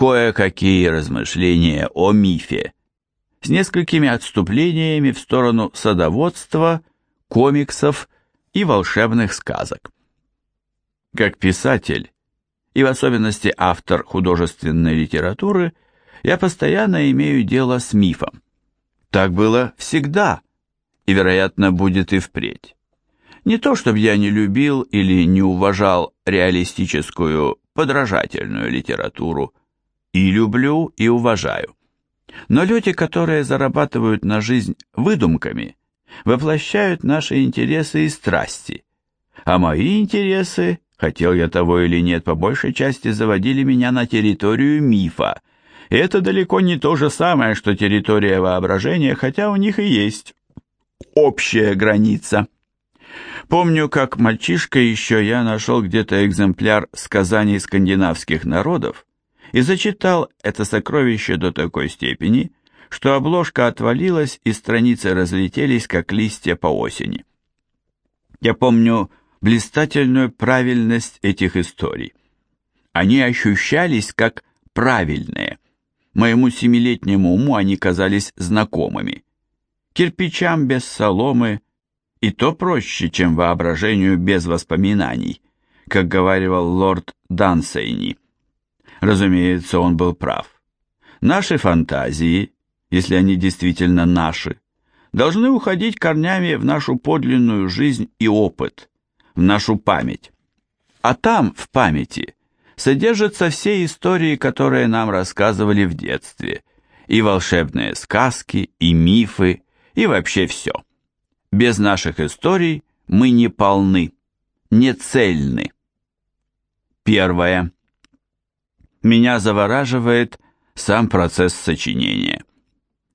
кое-какие размышления о мифе, с несколькими отступлениями в сторону садоводства, комиксов и волшебных сказок. Как писатель, и в особенности автор художественной литературы, я постоянно имею дело с мифом. Так было всегда, и, вероятно, будет и впредь. Не то, чтобы я не любил или не уважал реалистическую, подражательную литературу, и люблю, и уважаю. Но люди, которые зарабатывают на жизнь выдумками, воплощают наши интересы и страсти, а мои интересы, хотел я того или нет, по большей части заводили меня на территорию мифа, и это далеко не то же самое, что территория воображения, хотя у них и есть общая граница. Помню, как мальчишка еще я нашел где-то экземпляр сказаний скандинавских народов и зачитал это сокровище до такой степени, что обложка отвалилась и страницы разлетелись, как листья по осени. Я помню блистательную правильность этих историй. Они ощущались как правильные. Моему семилетнему уму они казались знакомыми. Кирпичам без соломы и то проще, чем воображению без воспоминаний, как говаривал лорд Дансейни. Разумеется, он был прав. Наши фантазии, если они действительно наши, должны уходить корнями в нашу подлинную жизнь и опыт, в нашу память. А там, в памяти, содержатся все истории, которые нам рассказывали в детстве, и волшебные сказки, и мифы, и вообще все. Без наших историй мы не полны, не цельны. Первое. Меня завораживает сам процесс сочинения.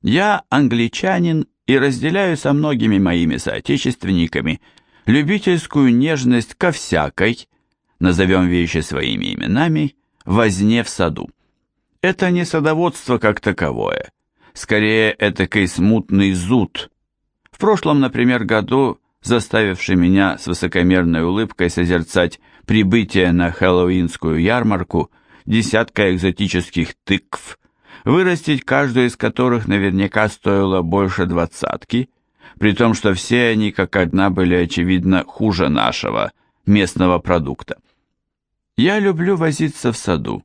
Я англичанин и разделяю со многими моими соотечественниками любительскую нежность ко всякой, назовем вещи своими именами, возне в саду. Это не садоводство как таковое, скорее этакой смутный зуд. В прошлом, например, году, заставивший меня с высокомерной улыбкой созерцать прибытие на хэллоуинскую ярмарку десятка экзотических тыкв, вырастить каждую из которых наверняка стоило больше двадцатки, при том, что все они как одна были, очевидно, хуже нашего, местного продукта. Я люблю возиться в саду,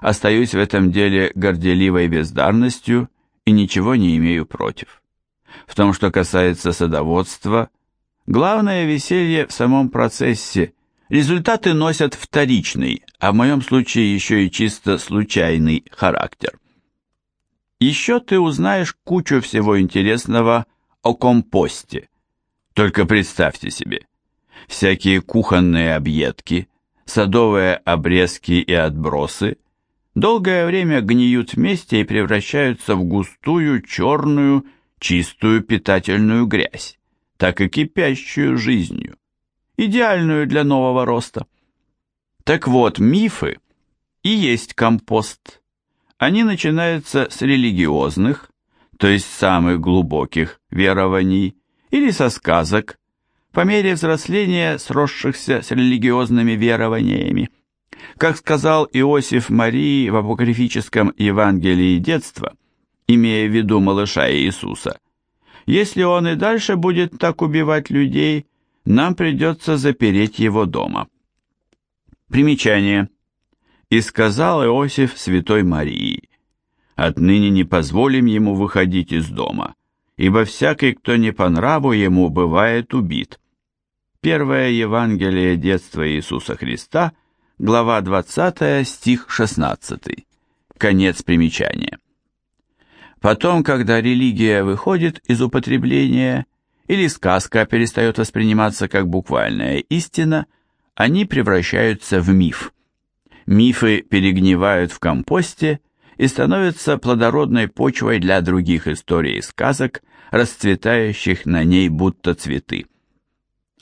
остаюсь в этом деле горделивой бездарностью и ничего не имею против. В том, что касается садоводства, главное веселье в самом процессе, результаты носят вторичный, а в моем случае еще и чисто случайный характер. Еще ты узнаешь кучу всего интересного о компосте. Только представьте себе, всякие кухонные объедки, садовые обрезки и отбросы долгое время гниют вместе и превращаются в густую, черную, чистую питательную грязь, так и кипящую жизнью, идеальную для нового роста. Так вот, мифы и есть компост. Они начинаются с религиозных, то есть самых глубоких верований, или со сказок, по мере взросления сросшихся с религиозными верованиями. Как сказал Иосиф Марии в апокрифическом Евангелии детства, имея в виду малыша Иисуса, если он и дальше будет так убивать людей, нам придется запереть его дома. Примечание. «И сказал Иосиф святой Марии, отныне не позволим ему выходить из дома, ибо всякий, кто не по нраву ему, бывает убит». Первое Евангелие детства Иисуса Христа – глава 20, стих 16. Конец примечания. Потом, когда религия выходит из употребления или сказка перестает восприниматься как буквальная истина, они превращаются в миф. Мифы перегнивают в компосте и становятся плодородной почвой для других историй и сказок, расцветающих на ней будто цветы.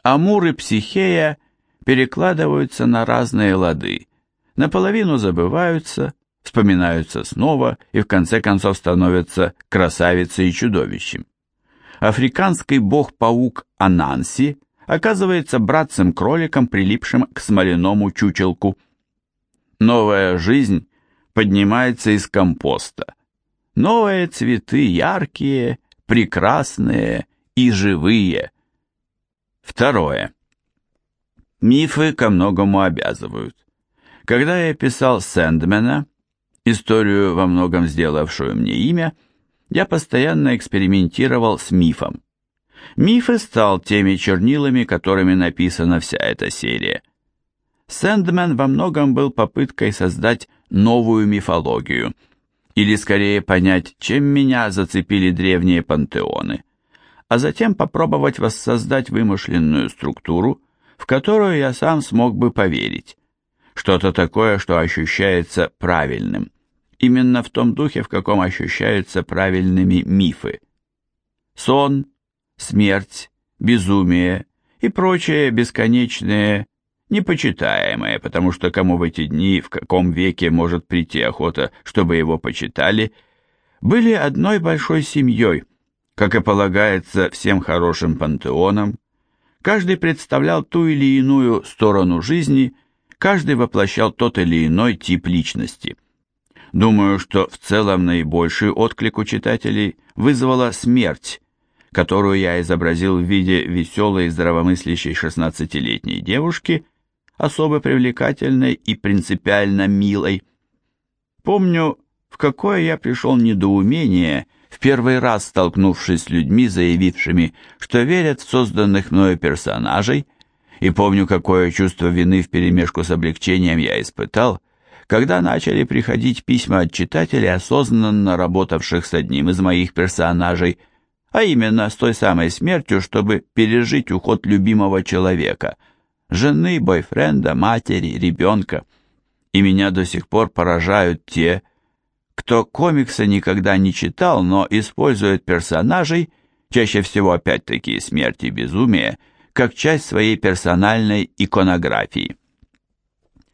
Амур и Психея перекладываются на разные лады, наполовину забываются, вспоминаются снова и в конце концов становятся красавицей и чудовищем. Африканский бог-паук Ананси оказывается братцем-кроликом, прилипшим к смоляному чучелку. Новая жизнь поднимается из компоста. Новые цветы яркие, прекрасные и живые. Второе. Мифы ко многому обязывают. Когда я писал Сэндмена, историю во многом сделавшую мне имя, я постоянно экспериментировал с мифом. Миф и стал теми чернилами, которыми написана вся эта серия. Сэндмен во многом был попыткой создать новую мифологию, или скорее понять, чем меня зацепили древние пантеоны, а затем попробовать воссоздать вымышленную структуру, в которую я сам смог бы поверить. Что-то такое, что ощущается правильным. Именно в том духе, в каком ощущаются правильными мифы. Сон, смерть, безумие и прочее бесконечное, непочитаемое, потому что кому в эти дни, в каком веке может прийти охота, чтобы его почитали, были одной большой семьей, как и полагается всем хорошим пантеонам, каждый представлял ту или иную сторону жизни, каждый воплощал тот или иной тип личности. Думаю, что в целом наибольший отклик у читателей вызвала смерть, которую я изобразил в виде веселой и здравомыслящей 16-летней девушки, особо привлекательной и принципиально милой. Помню, в какое я пришел недоумение, в первый раз столкнувшись с людьми, заявившими, что верят в созданных мною персонажей, и помню, какое чувство вины вперемешку с облегчением я испытал, когда начали приходить письма от читателей, осознанно работавших с одним из моих персонажей – а именно с той самой смертью, чтобы пережить уход любимого человека, жены, бойфренда, матери, ребенка. И меня до сих пор поражают те, кто комиксы никогда не читал, но использует персонажей, чаще всего опять-таки смерть и безумие, как часть своей персональной иконографии.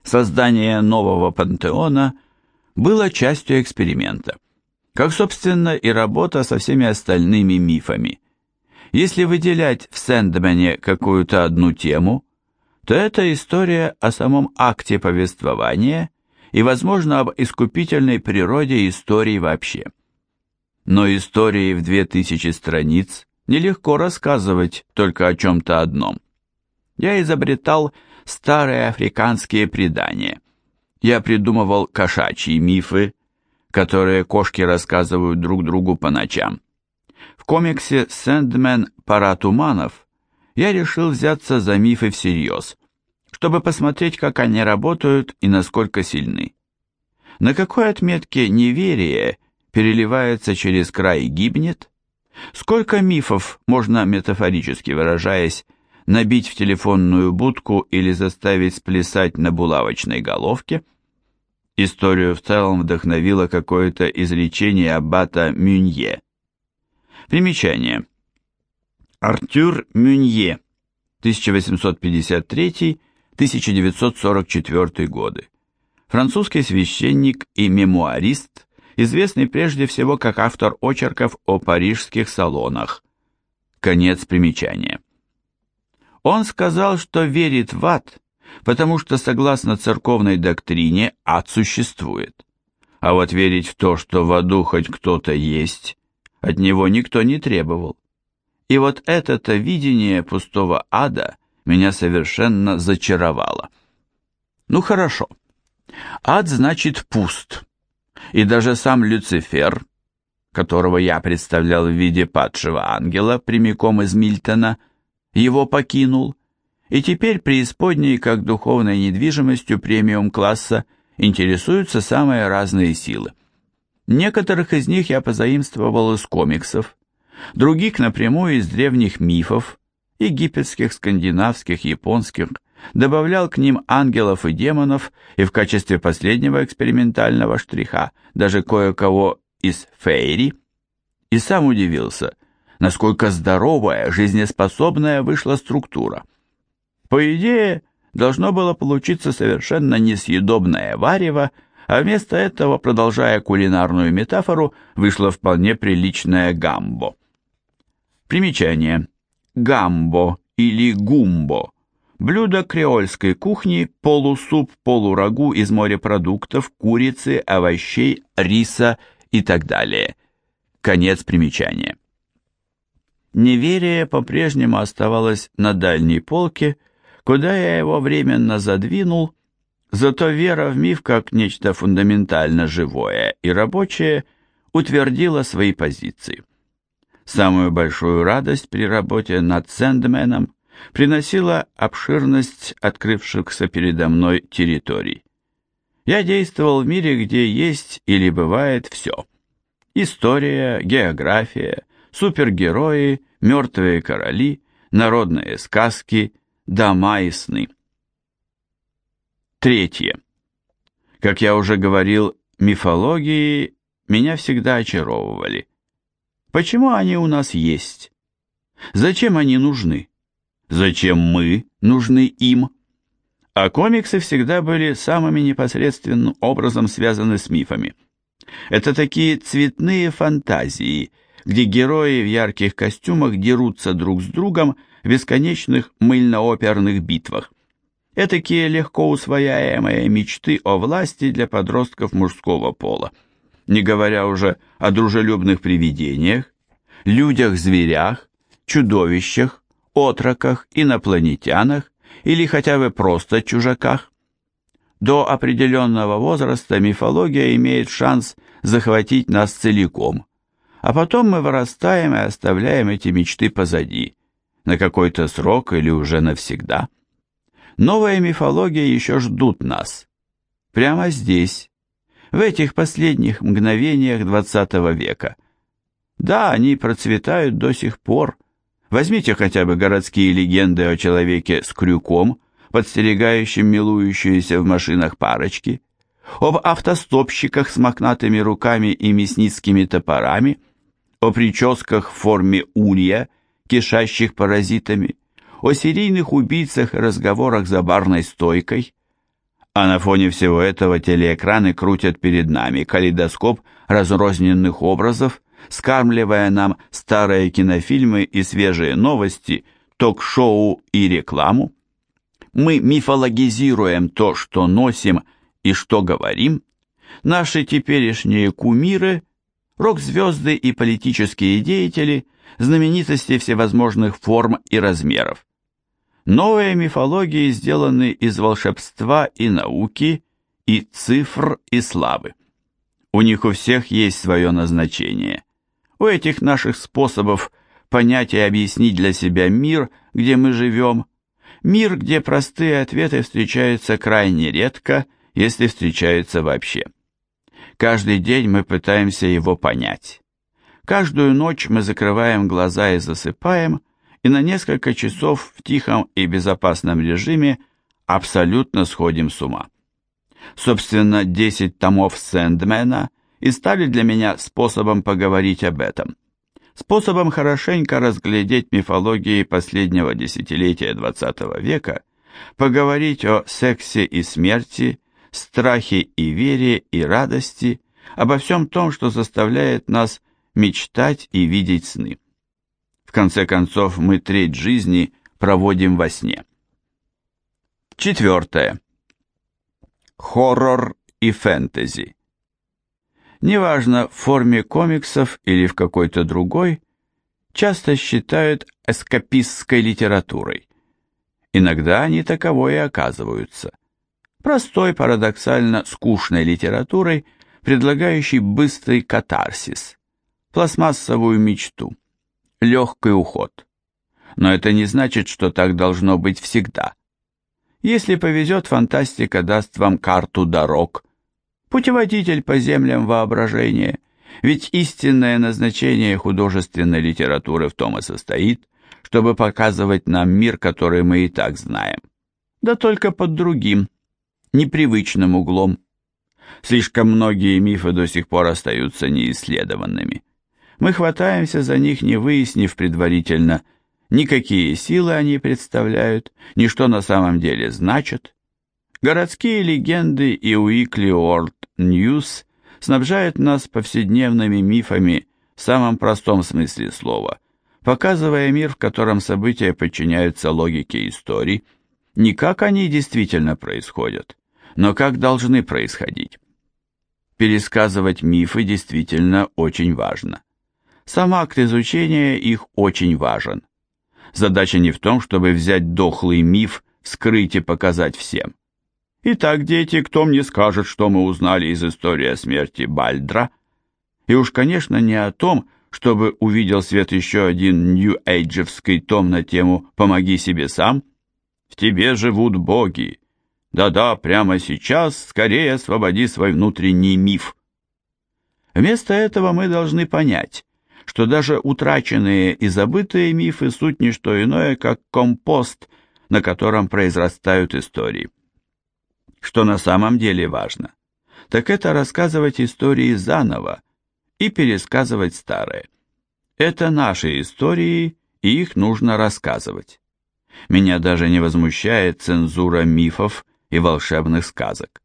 Создание нового пантеона было частью эксперимента как, собственно, и работа со всеми остальными мифами. Если выделять в Сэндмане какую-то одну тему, то это история о самом акте повествования и, возможно, об искупительной природе истории вообще. Но истории в две тысячи страниц нелегко рассказывать только о чем-то одном. Я изобретал старые африканские предания. Я придумывал кошачьи мифы, которые кошки рассказывают друг другу по ночам. В комиксе «Сэндмен. Пара туманов» я решил взяться за мифы всерьез, чтобы посмотреть, как они работают и насколько сильны. На какой отметке неверие переливается через край и гибнет? Сколько мифов можно, метафорически выражаясь, набить в телефонную будку или заставить сплясать на булавочной головке – Историю в целом вдохновило какое-то изречение аббата Мюнье. Примечание. Артюр Мюнье, 1853-1944 годы. Французский священник и мемуарист, известный прежде всего как автор очерков о парижских салонах. Конец примечания. Он сказал, что верит в ад, потому что, согласно церковной доктрине, ад существует. А вот верить в то, что в аду хоть кто-то есть, от него никто не требовал. И вот это-то видение пустого ада меня совершенно зачаровало. Ну хорошо, ад значит пуст. И даже сам Люцифер, которого я представлял в виде падшего ангела прямиком из Мильтона, его покинул, и теперь преисподней, как духовной недвижимостью премиум-класса, интересуются самые разные силы. Некоторых из них я позаимствовал из комиксов, других напрямую из древних мифов, египетских, скандинавских, японских, добавлял к ним ангелов и демонов и в качестве последнего экспериментального штриха даже кое-кого из фейри, и сам удивился, насколько здоровая, жизнеспособная вышла структура – по идее, должно было получиться совершенно несъедобное варево, а вместо этого, продолжая кулинарную метафору, вышло вполне приличное гамбо. Примечание. Гамбо или гумбо Блюда креольской кухни – полусуп, полурагу из морепродуктов, курицы, овощей, риса и так далее. Конец примечания. Неверие по-прежнему оставалось на дальней полке, куда я его временно задвинул, зато вера в миф как нечто фундаментально живое и рабочее утвердила свои позиции. Самую большую радость при работе над Сэндменом приносила обширность открывшихся передо мной территорий. Я действовал в мире, где есть или бывает все. История, география, супергерои, мертвые короли, народные сказки, дома и сны. Третье. Как я уже говорил, мифологии меня всегда очаровывали. Почему они у нас есть? Зачем они нужны? Зачем мы нужны им? А комиксы всегда были самыми непосредственным образом связаны с мифами. Это такие цветные фантазии, где герои в ярких костюмах дерутся друг с другом в бесконечных мыльно-оперных битвах. Этакие легко усвояемые мечты о власти для подростков мужского пола, не говоря уже о дружелюбных привидениях, людях-зверях, чудовищах, отроках, инопланетянах или хотя бы просто чужаках. До определенного возраста мифология имеет шанс захватить нас целиком, а потом мы вырастаем и оставляем эти мечты позади, на какой-то срок или уже навсегда. Новая мифология еще ждут нас. Прямо здесь, в этих последних мгновениях XX века. Да, они процветают до сих пор, Возьмите хотя бы городские легенды о человеке с крюком, подстерегающем милующиеся в машинах парочки, об автостопщиках с мохнатыми руками и мясницкими топорами, о прическах в форме улья, кишащих паразитами, о серийных убийцах и разговорах за барной стойкой. А на фоне всего этого телеэкраны крутят перед нами калейдоскоп разрозненных образов, скармливая нам старые кинофильмы и свежие новости, ток-шоу и рекламу. Мы мифологизируем то, что носим и что говорим. Наши теперешние кумиры, рок-звезды и политические деятели, знаменитости всевозможных форм и размеров. Новые мифологии сделаны из волшебства и науки, и цифр и славы. У них у всех есть свое назначение. У этих наших способов понять и объяснить для себя мир, где мы живем, мир, где простые ответы встречаются крайне редко, если встречаются вообще. Каждый день мы пытаемся его понять. Каждую ночь мы закрываем глаза и засыпаем, и на несколько часов в тихом и безопасном режиме абсолютно сходим с ума. Собственно, 10 томов Сэндмена и стали для меня способом поговорить об этом, способом хорошенько разглядеть мифологии последнего десятилетия XX века, поговорить о сексе и смерти, страхе и вере и радости, обо всем том, что заставляет нас мечтать и видеть сны. В конце концов, мы треть жизни проводим во сне. Четвертое. Хоррор и фэнтези неважно в форме комиксов или в какой-то другой, часто считают эскапистской литературой. Иногда они таковой и оказываются. Простой, парадоксально скучной литературой, предлагающей быстрый катарсис, пластмассовую мечту, легкий уход. Но это не значит, что так должно быть всегда. Если повезет, фантастика даст вам карту дорог, путеводитель по землям воображения, ведь истинное назначение художественной литературы в том и состоит, чтобы показывать нам мир, который мы и так знаем, да только под другим, непривычным углом. Слишком многие мифы до сих пор остаются неисследованными. Мы хватаемся за них, не выяснив предварительно, никакие силы они представляют, ни что на самом деле значат, Городские легенды и Weekly World News снабжают нас повседневными мифами в самом простом смысле слова, показывая мир, в котором события подчиняются логике истории, не как они действительно происходят, но как должны происходить. Пересказывать мифы действительно очень важно. Сам акт изучения их очень важен. Задача не в том, чтобы взять дохлый миф, скрыть и показать всем. Итак, дети, кто мне скажет, что мы узнали из истории о смерти Бальдра? И уж, конечно, не о том, чтобы увидел свет еще один нью-эйджевский том на тему «Помоги себе сам». В тебе живут боги. Да-да, прямо сейчас скорее освободи свой внутренний миф. Вместо этого мы должны понять, что даже утраченные и забытые мифы суть не что иное, как компост, на котором произрастают истории. Что на самом деле важно, так это рассказывать истории заново и пересказывать старые. Это наши истории, и их нужно рассказывать. Меня даже не возмущает цензура мифов и волшебных сказок.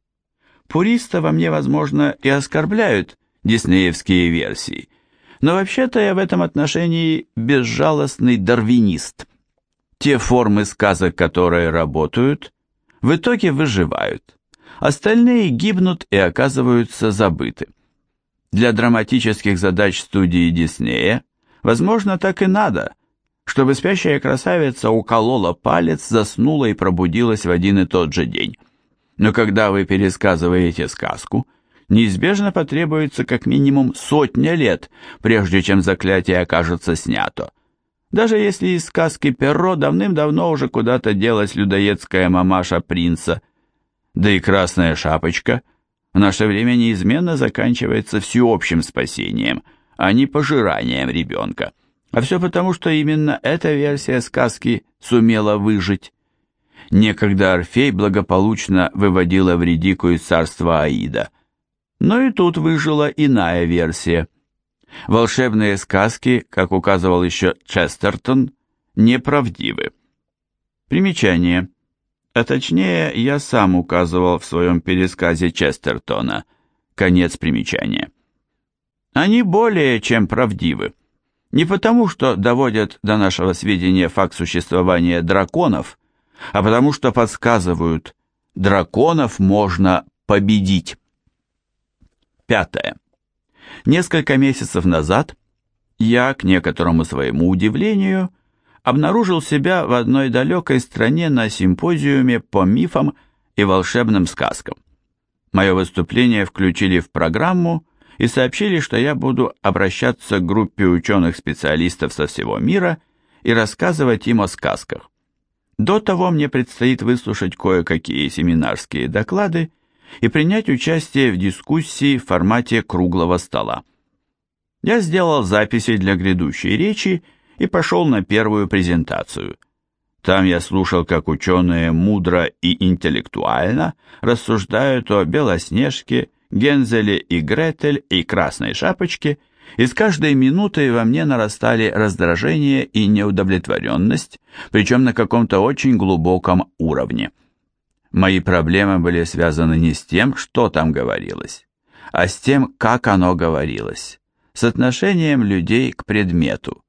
Пуриста во мне, возможно, и оскорбляют диснеевские версии, но вообще-то я в этом отношении безжалостный дарвинист. Те формы сказок, которые работают, в итоге выживают. Остальные гибнут и оказываются забыты. Для драматических задач студии Диснея, возможно, так и надо, чтобы спящая красавица уколола палец, заснула и пробудилась в один и тот же день. Но когда вы пересказываете сказку, неизбежно потребуется как минимум сотня лет, прежде чем заклятие окажется снято даже если из сказки Перро давным-давно уже куда-то делась людоедская мамаша принца. Да и красная шапочка в наше время неизменно заканчивается всеобщим спасением, а не пожиранием ребенка. А все потому, что именно эта версия сказки сумела выжить. Некогда Орфей благополучно выводила Вредику из царства Аида. Но и тут выжила иная версия – Волшебные сказки, как указывал еще Честертон, неправдивы. Примечание. А точнее, я сам указывал в своем пересказе Честертона. Конец примечания. Они более чем правдивы. Не потому, что доводят до нашего сведения факт существования драконов, а потому что подсказывают, драконов можно победить. Пятое. Несколько месяцев назад я, к некоторому своему удивлению, обнаружил себя в одной далекой стране на симпозиуме по мифам и волшебным сказкам. Мое выступление включили в программу и сообщили, что я буду обращаться к группе ученых-специалистов со всего мира и рассказывать им о сказках. До того мне предстоит выслушать кое-какие семинарские доклады и принять участие в дискуссии в формате круглого стола. Я сделал записи для грядущей речи и пошел на первую презентацию. Там я слушал, как ученые мудро и интеллектуально рассуждают о Белоснежке, Гензеле и Гретель и Красной Шапочке, и с каждой минутой во мне нарастали раздражение и неудовлетворенность, причем на каком-то очень глубоком уровне. Мои проблемы были связаны не с тем, что там говорилось, а с тем, как оно говорилось, с отношением людей к предмету.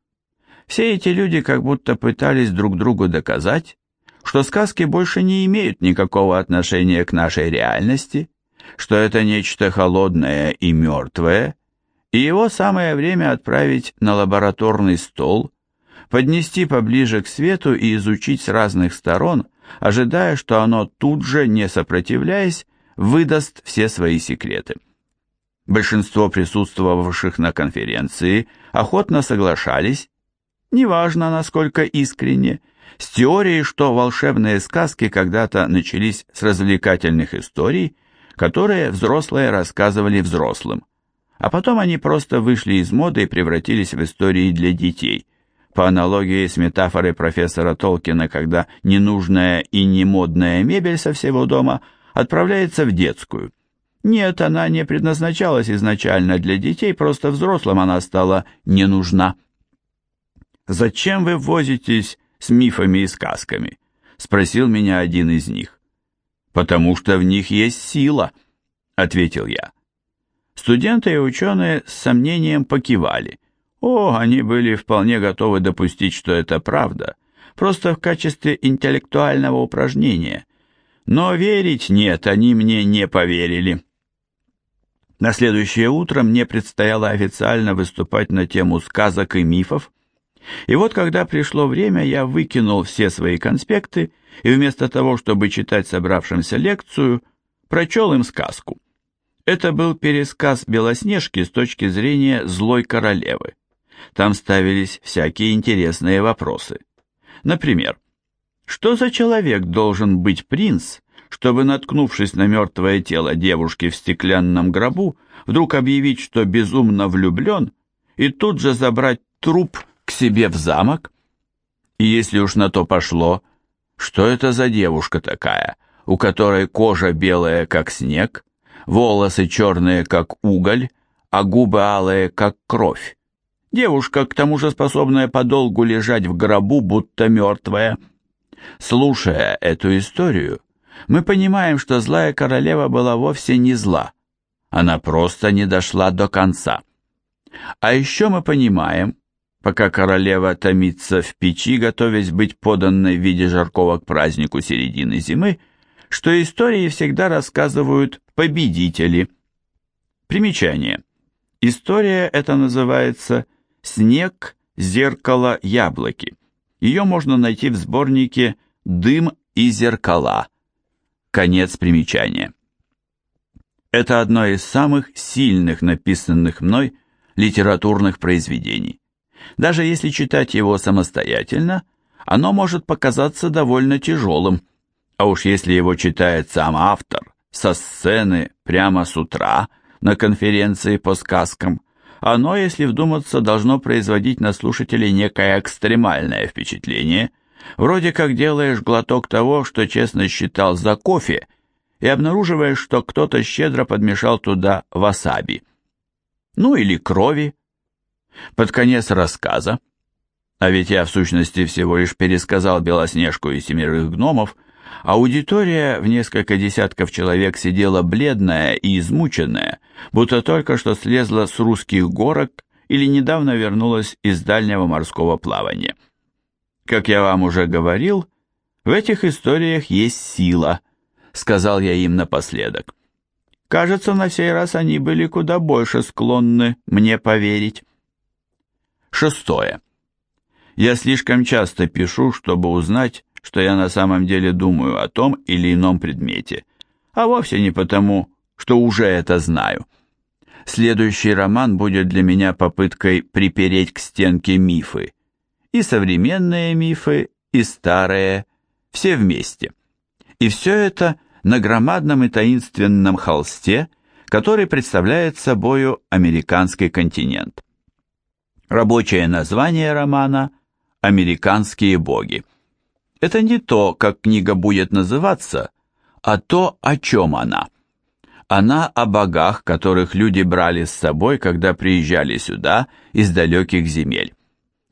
Все эти люди как будто пытались друг другу доказать, что сказки больше не имеют никакого отношения к нашей реальности, что это нечто холодное и мертвое, и его самое время отправить на лабораторный стол, поднести поближе к свету и изучить с разных сторон – ожидая, что оно тут же, не сопротивляясь, выдаст все свои секреты. Большинство присутствовавших на конференции охотно соглашались, неважно насколько искренне, с теорией, что волшебные сказки когда-то начались с развлекательных историй, которые взрослые рассказывали взрослым, а потом они просто вышли из моды и превратились в истории для детей – по аналогии с метафорой профессора Толкина, когда ненужная и немодная мебель со всего дома отправляется в детскую. Нет, она не предназначалась изначально для детей, просто взрослым она стала не нужна. «Зачем вы возитесь с мифами и сказками?» — спросил меня один из них. «Потому что в них есть сила», — ответил я. Студенты и ученые с сомнением покивали. О, они были вполне готовы допустить, что это правда, просто в качестве интеллектуального упражнения. Но верить нет, они мне не поверили. На следующее утро мне предстояло официально выступать на тему сказок и мифов, и вот когда пришло время, я выкинул все свои конспекты и вместо того, чтобы читать собравшимся лекцию, прочел им сказку. Это был пересказ Белоснежки с точки зрения злой королевы. Там ставились всякие интересные вопросы. Например, что за человек должен быть принц, чтобы, наткнувшись на мертвое тело девушки в стеклянном гробу, вдруг объявить, что безумно влюблен, и тут же забрать труп к себе в замок? И если уж на то пошло, что это за девушка такая, у которой кожа белая, как снег, волосы черные, как уголь, а губы алые, как кровь? Девушка, к тому же способная подолгу лежать в гробу, будто мертвая. Слушая эту историю, мы понимаем, что злая королева была вовсе не зла. Она просто не дошла до конца. А еще мы понимаем, пока королева томится в печи, готовясь быть поданной в виде жаркого к празднику середины зимы, что истории всегда рассказывают победители. Примечание. История эта называется «Снег, зеркало, яблоки». Ее можно найти в сборнике «Дым и зеркала». Конец примечания. Это одно из самых сильных написанных мной литературных произведений. Даже если читать его самостоятельно, оно может показаться довольно тяжелым, а уж если его читает сам автор со сцены прямо с утра на конференции по сказкам, оно, если вдуматься, должно производить на слушателей некое экстремальное впечатление – Вроде как делаешь глоток того, что честно считал за кофе, и обнаруживаешь, что кто-то щедро подмешал туда васаби. Ну или крови. Под конец рассказа, а ведь я в сущности всего лишь пересказал Белоснежку и семерых гномов, аудитория в несколько десятков человек сидела бледная и измученная, будто только что слезла с русских горок или недавно вернулась из дальнего морского плавания. Как я вам уже говорил, в этих историях есть сила, сказал я им напоследок. Кажется, на сей раз они были куда больше склонны мне поверить. Шестое. Я слишком часто пишу, чтобы узнать, что я на самом деле думаю о том или ином предмете, а вовсе не потому, что уже это знаю. Следующий роман будет для меня попыткой припереть к стенке мифы, и современные мифы, и старые, все вместе. И все это на громадном и таинственном холсте, который представляет собою американский континент. Рабочее название романа «Американские боги». Это не то, как книга будет называться, а то, о чем она. Она о богах, которых люди брали с собой, когда приезжали сюда из далеких земель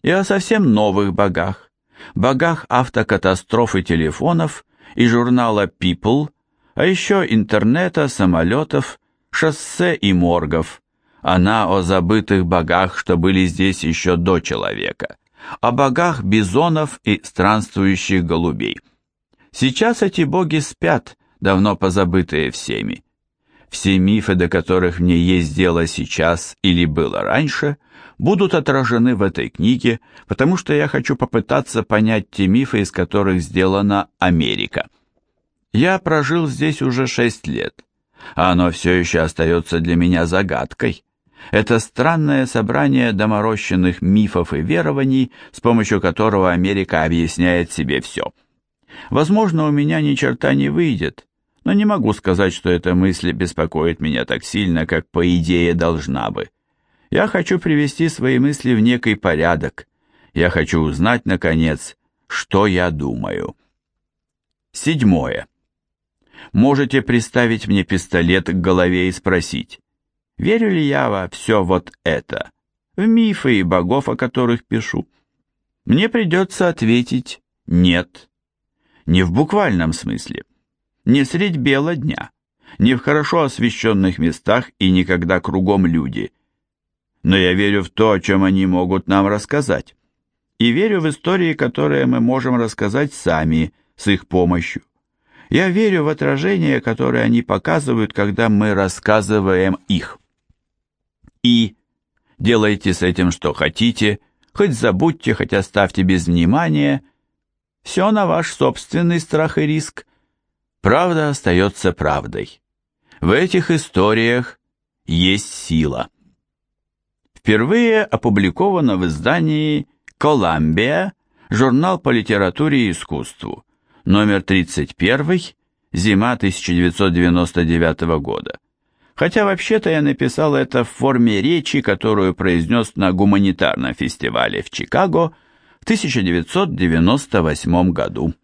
и о совсем новых богах, богах автокатастроф и телефонов, и журнала People, а еще интернета, самолетов, шоссе и моргов. Она о забытых богах, что были здесь еще до человека, о богах бизонов и странствующих голубей. Сейчас эти боги спят, давно позабытые всеми. Все мифы, до которых мне есть дело сейчас или было раньше – будут отражены в этой книге, потому что я хочу попытаться понять те мифы, из которых сделана Америка. Я прожил здесь уже шесть лет, а оно все еще остается для меня загадкой. Это странное собрание доморощенных мифов и верований, с помощью которого Америка объясняет себе все. Возможно, у меня ни черта не выйдет, но не могу сказать, что эта мысль беспокоит меня так сильно, как по идее должна бы. Я хочу привести свои мысли в некий порядок. Я хочу узнать, наконец, что я думаю. Седьмое. Можете приставить мне пистолет к голове и спросить, верю ли я во все вот это, в мифы и богов, о которых пишу? Мне придется ответить «нет». Не в буквальном смысле, не средь бела дня, не в хорошо освещенных местах и никогда кругом люди – но я верю в то, о чем они могут нам рассказать. и верю в истории, которые мы можем рассказать сами с их помощью. Я верю в отражение, которое они показывают, когда мы рассказываем их. И делайте с этим что хотите, хоть забудьте, хоть оставьте без внимания. Все на ваш собственный страх и риск. Правда остается правдой. В этих историях есть сила. Впервые опубликовано в издании «Коламбия», журнал по литературе и искусству, номер 31, зима 1999 года. Хотя вообще-то я написал это в форме речи, которую произнес на гуманитарном фестивале в Чикаго в 1998 году.